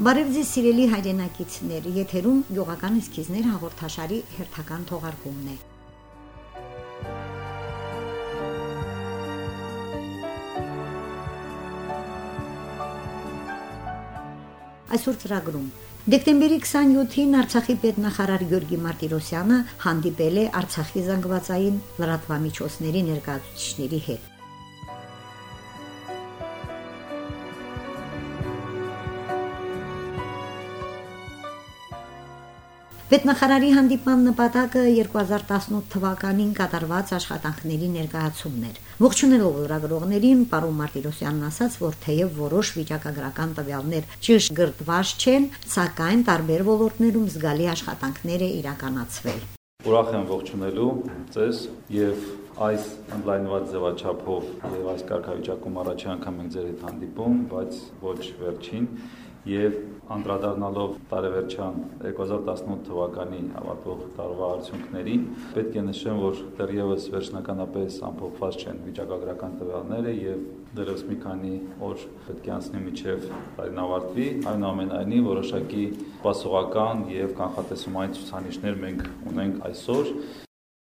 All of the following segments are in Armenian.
Բարև ձեզ սիրելի հայրենակիցներ, եթերում յոգական էսքիզներ հաղորդաշարի հերթական թողարկումն է։ Այսօր ծրագրում. Դեկտեմբերի 27-ին Արցախի պետնախարար Գյորգի Մարտիրոսյանը հանդիպել է Արցախի զանգվածային լրատվամիջոցների ներկայացուցիչների հետ։ Պետնախարարի հանդիպման նպատակը 2018 թվականին կատարված աշխատանքների ներկայացումն էր։ Ողջունելով լրագրողներին, պարոն Մարտիրոսյանն ասաց, որ թեև որոշ վիճակագրական տվյալներ ճշգրտված չեն, սակայն տարբեր ոլորտներում զգալի աշխատանքներ է իրականացվել։ Ուրախ եմ ողջունելու ձեզ եւ այս ընդլայնված ձևաչափով եւ այս կարգավիճակում առաջի անգամ ենք ձեր հետ հանդիպում, բայց ոչ վերջին եւ անդրադառնալով տարեվերջան 2018 թվականի ավարտող տարվա արդյունքներին պետք է նշեմ, որ դեռևս վերջնականապես ամփոփված չեն վիճակագրական տվյալները եւ դեռևս մի քանի օր պետք է անցնի միջև տարին ավարտվի, այնուամենայնիվ որոշակի սպասողական եւ կանխատեսումային ցուցանիշներ մենք ունենք այսօր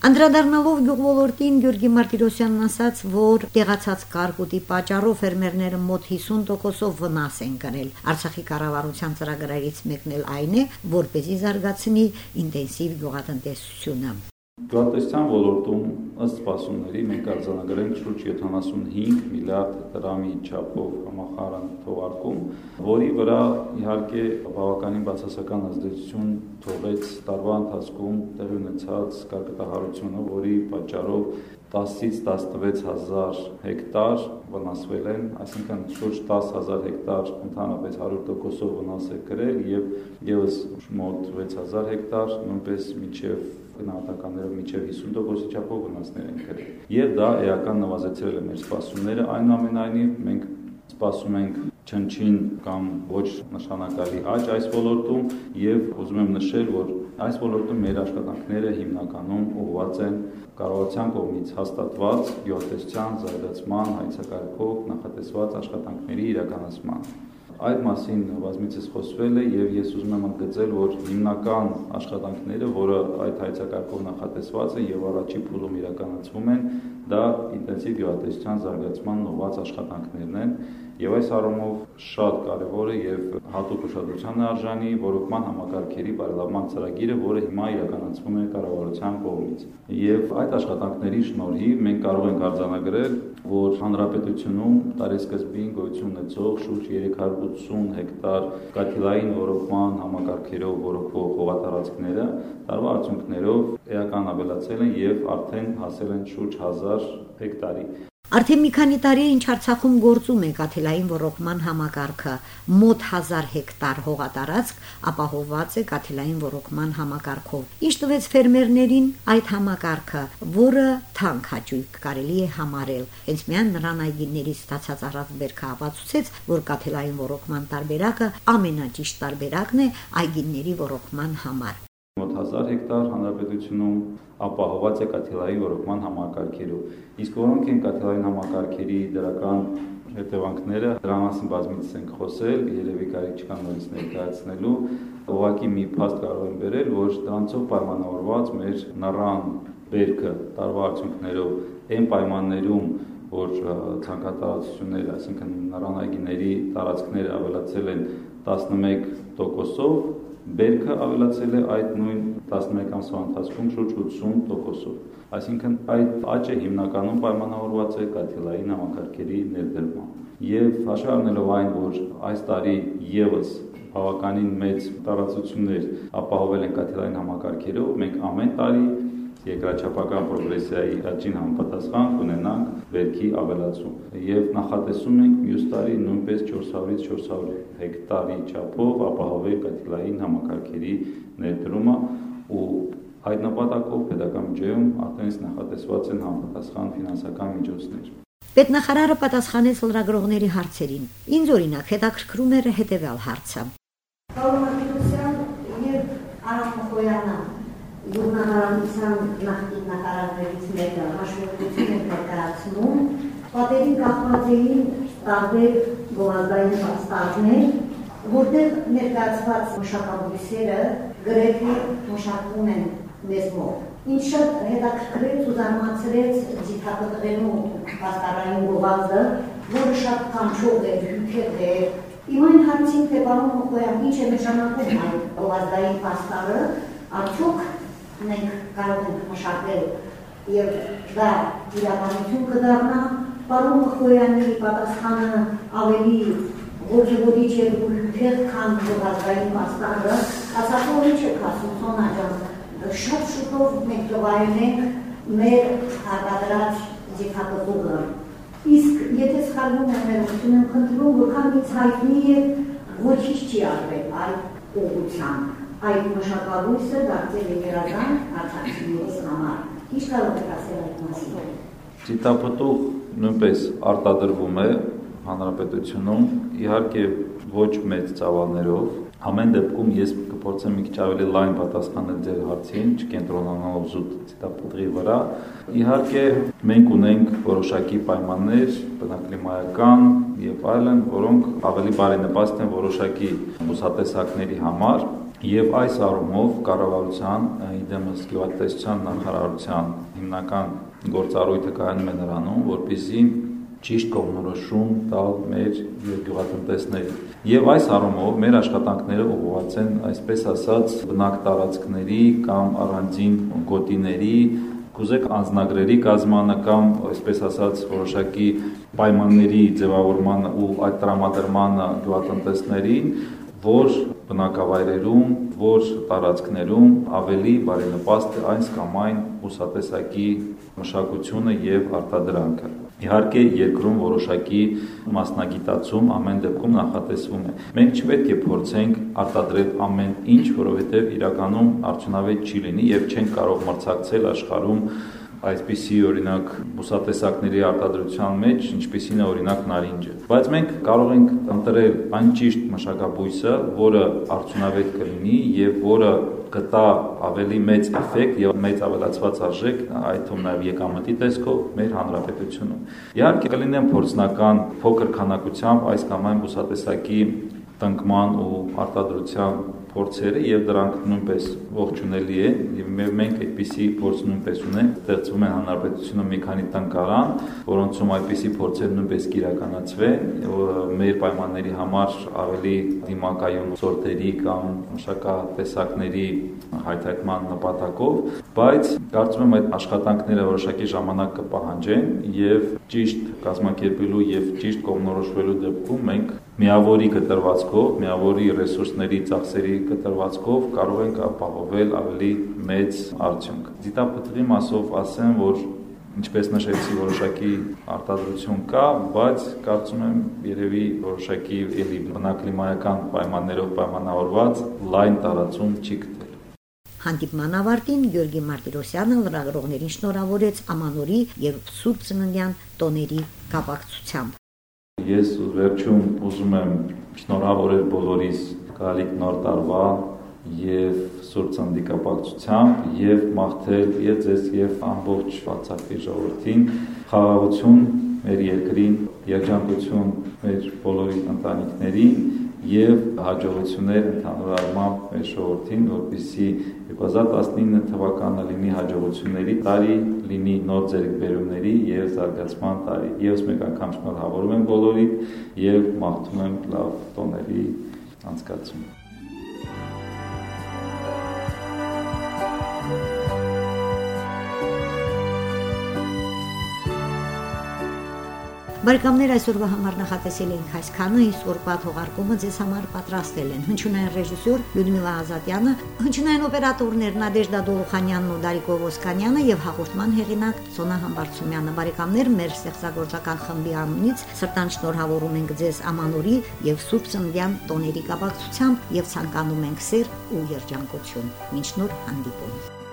Անդրադառնալով գյուղոլորտին Գյորգի Մարտիրոսյանն ասաց, որ տեղացած կարկուտի պատճառով ֆերմերները մոտ 50%-ով վնաս են կրել։ Արցախի կառավարության ծրագրերից մեկն էլ այն է, որպեսզի զարգացնի ինտենսիվ գյուղատնտեսությունը։ Գյուղատնտեսության ոլորտում ըստ սպասումների մենք արձանագրենք շուրջ 75 միլիարդ դրամի չափով համախառն թողարկում, որի վրա իհարկե բավականին բացասական ազդեցություն թողեց տարվա ընթացքում տեղի ունեցած կարկտահարությունը, որի պատճառով 10-ից 16000 հեկտար վնասվել են, այսինքն շուրջ 10000 հեկտար ընդհանրապես 100%-ով վնաս է կրել եւ եւս մոտ 6000 հեկտար նույնպես միջև գնահատականներով միջև 50%-ի չափով վնասներ են կրել։ Եվ դա էական նվազեցրել է մեր սպասումները, այնուամենայնիվ մենք սպասում ենք չնչին կամ ոչ նշանակալի աճ այս ոլորտում եւ ուզում եմ նշել, որ այս ոլորտում մեր աշխատանքները հիմնականում ուղղված են կառավարության կողմից հաստատված գյուղատնտեսության զարգացման հայցակարգով նախատեսված աշխատանքների իրականացման Այդ մասին բազմիցս խոսվել է եւ ես ուզում եմ ընդգծել, որ հիմնական աշխատանքները, որը այդ հայցակարգով նախատեսված է եւ առաջի փուլում իրականացվում են, դա ինտենսիվ գյուղատնտեսության զարգացման նոված աշխատանքներն են եւ այս առումով շատ կարեւոր է եւ հատուկ ուշադրության արժանի ռոռոկման համակարգերի բարելավման ծրագիրը, որը հիմա իրականացվում է կառավարության կողմից։ Եվ այդ աշխատանքների շնորհիվ մենք կարող ենք արձանագրել, որ հանրապետությունում տարեսկզբին գոյություն ունեցող շուրջ 380 հեկտար կաթիլային ռոռոկման համակարգերով ռոռոկվող հողատարածքները տարվա արդյունքներով էական ավելացել են եւ արդեն հասել են շուրջ 1000 հեկտարի։ Արդեն մի քանի տարի է ինչ Արցախում գործում է կաթիլային ռոռոկման համակարգը։ Մոտ 1000 հեկտար հողատարածք ապահովված է կաթիլային ռոռոկման համակարգով։ Ինչ տվեց ֆերմերներին այդ համակարգը, որը թանկ հաճույք կարելի է համարել։ Հենց միայն նրան այգիներից ստացած առածբերքը ապացուցեց, որ կաթիլային ռոռոկման տարբերակը ամենաճիշտ տարբերակն է այգիների ռոռոկման համար 1000 հեկտար հանրապետությունում ապահովված է կաթիլային ռոռոկման համակարգերով։ Իսկ որոնք են կաթիլային համակարգերի դրական հետևանքները, դրա մասին բազմիցս ենք խոսել, երևի կարիք չկա նորից ներկայացնելու։ Ուղղակի մի փաստ կարող եմ վերել, որ դրանցով պայմանավորված մեր նռան բերքը տարվա արդյունքներով այն պայմաններում, որ ցանկատարությունները, այսինքն նռանագիների տարածքները ավելացել են 11%-ով, Բերքը ավելացել է այդ նույն 11 ամսվա ընթացքում շուրջ 80%-ով։ Այսինքն այդ աճը հիմնականում պայմանավորված է կաթիլային համակարգերի ներդրմամբ։ Եվ հաշվի առնելով այն, որ այս տարի եւս բավականին մեծ տարածություններ ապահովել են կաթիլային համակարգերով, մենք ամեն տարի երկրաչափական պրոգրեսիայի աճին համապատասխան կունենանք վերքի ավելացում եւ նախատեսում ենք մյուս տարի նույնպես 400-ից 400 հեկտարի չափով ապահովել կաթիլային համակարգերի ներդրումը ու այդ նպատակով pedagogical միջոցում արդեն նախատեսված են համապատասխան ֆինանսական միջոցներ Պետնախարարը պատասխանեց լրագրողների հարցերին։ Ինձ օրինակ հետաքրքրում էր հետևյալ հարցը։ Պարոն Մարտիրոսյան եւ Արամ Խոյանը Գյուղնահարության նախկին նախարարներից մեկը հաշվետվություն է ներկայացնում, պատերի կախված էին տարբեր գովազդային փաստարկներ, որտեղ ներկայացված մշակաբույսերը գրեթե մշակվում են մեզ մոտ։ Ինչ շատ հետաքրքրեց ու զարմացրեց ձիթապտղենու պաստարային գովազդը, որը շատ կանչող էր, հյութեղ էր։ Իմ այն հարցին, թե պարոն Մոխոյան, ինչ է նշանակում այդ գովազդային պաստարը, արդյոք մենք կարող ենք մշակել եւ դա իրականություն կդառնա, պարոն Մոխոյանի պատասխանը ավելի ողջունիչ եւ հյութեղ, քան գովազդային պաստարը, ասացու ինչ է ասում Սոնա ջան, շատ շուտով մենք կվայելենք մեր հարկադրած ձիթապտուղը։ Իսկ եթե սխալվում եմ ներողություն եմ խնդրում, որքան ինձ հայտնի է ոչինչ չի արվել այդ ուղղությամբ։ Այդ մշակաբույսը դարձել է երազան արցախցիների համար։ Ինչ կարող եք ասել այդ մասին։ Ձիթապտուղ նույնպես արտադրվում է հանրապետությունում, իհարկե ոչ մեծ ծավալներով, Ամեն դեպքում ես կփորձեմ մի քիչ ավելի լայն պատասխանել ձեր հարցին, չկենտրոնանալով զուտ ցիտապտղի վրա։ Իհարկե, մենք ունենք որոշակի պայմաններ, բնակլիմայական եւ այլն, որոնք ավելի բարենպաստ են որոշակի բուսատեսակների համար, Եվ այս առումով կառավարության իդեմս գյուղատնտեսության նախարարության հիմնական գործառույթը կայանում է նրանում, որպեսզի ճիշտ կողմնորոշում տալ մեր գյուղատնտեսներին։ Եվ այս առումով մեր աշխատանքները ուղղված են, այսպես ասած, բնակ տարածքների կամ առանձին գոտիների կուզեք անznագրերի կազմանը կամ այսպես ասած որոշակի պայմանների ձևավորմանը ու այդ տրամադրմանը գյուղատնտեսներին, որ բնակավայրերում, որ տարածքներում ավելի բարենպաստ է այս կամ այն ուսատեսակի մշակությունը եւ արտադրանքը։ Իհարկե երկրում որոշակի մասնագիտացում ամեն դեպքում նախատեսվում է։ Մենք չպետք է փորձենք արտադրել ամեն ինչ, որովհետև իրականում արդյունավետ չի լինի եւ չենք կարող մրցակցել աշխարհում այսպիսի օրինակ բուսատեսակների արտադրության մեջ, ինչպիսին է օրինակ նարինջը։ Բայց մենք կարող ենք ընտրել այն ճիշտ մշակաբույսը, որը արդյունավետ կլինի եւ որը կտա ավելի մեծ էֆեկտ եւ մեծ ավելացված արժեք, այդ թվում նաեւ եկամտի տեսքով մեր հանրապետությունում։ Իհարկե կլինեն փորձնական փոքր քանակությամբ այս կամ այն բուսատեսակի տնկման ու արտադրության փորձերը եւ դրանք նույնպես ողջունելի են եւ մենք այդպիսի փորձ նույնպես ունենք ստեղծվում են հանրապետությունում մի քանի տնկարան որոնցում այդպիսի փորձեր նույնպես կիրականացվեն մեր պայմանների համար ավելի դիմակայուն սորտերի կամ մշակատեսակների հայթայթման նպատակով բայց կարծում եմ այդ աշխատանքները որոշակի ժամանակ կպահանջեն եւ ճիշտ կազմակերպելու եւ ճիշտ կողմնորոշվելու դեպքում մենք միավորի կտրվածքով, միավորի ռեսուրսների ծախսերի կտրվածքով կարող ենք ապահովել ավելի մեծ արդյունք։ Դիտապտղի մասով ասեմ, որ ինչպես նշեցի, որոշակի արտադրություն կա, բայց կարծում եմ երևի որոշակի էլի բնակլիմայական պայմաններով պայմանավորված լայն տարածում չի գտել։ Հանդիպման ավարտին Գյորգի Մարտիրոսյանը լրագրողներին շնորհավորեց Ամանորի եւ Սուրբ Ծննդյան տոների կապակցությամբ։ Ես վերջում ուզում եմ շնորհավորել բոլորիս գալիք նոր տարվա եւ Սուրբ Ծննդի կապակցությամբ եւ մաղթել եւ ձեզ եւ ամբողջ Վարչապետի ժողովրդին խաղաղություն մեր երկրին, երջանկություն մեր բոլորի ընտանիքներին եւ հաջողություններ ընդհանուր առմամբ մեր ժողովրդին, որպիսի 2019 թվականը լինի հաջողությունների տարի, լինի նոր ձեռքբերումների եւ զարգացման տարի։ Եվս մեկ անգամ շնորհավորում եմ բոլորին եւ մաղթում եմ լավ տոների անցկացում։ Բարեկամներ այսօրվա համար նախատեսել ենք այսքանը, իսկ օրվա թողարկումը ձեզ համար պատրաստել են հնչյունային ռեժիսոր Լյուդմիլա Ազատյանը, հնչյունային օպերատորներ Նադեժդա Դոլուխանյանն ու Դարիկ Ովոսկանյանը եւ հաղորդման հեղինակ Սոնա Համբարձումյանը։ Բարեկամներ, մեր ստեղծագործական խմբի անունից սրտան շնորհավորում ենք ձեզ Ամանորի եւ Սուրբ Ծննդյան տոների կապակցությամբ եւ ցանկանում ենք սեր ու երջանկություն։ Մինչ նոր հանդիպում։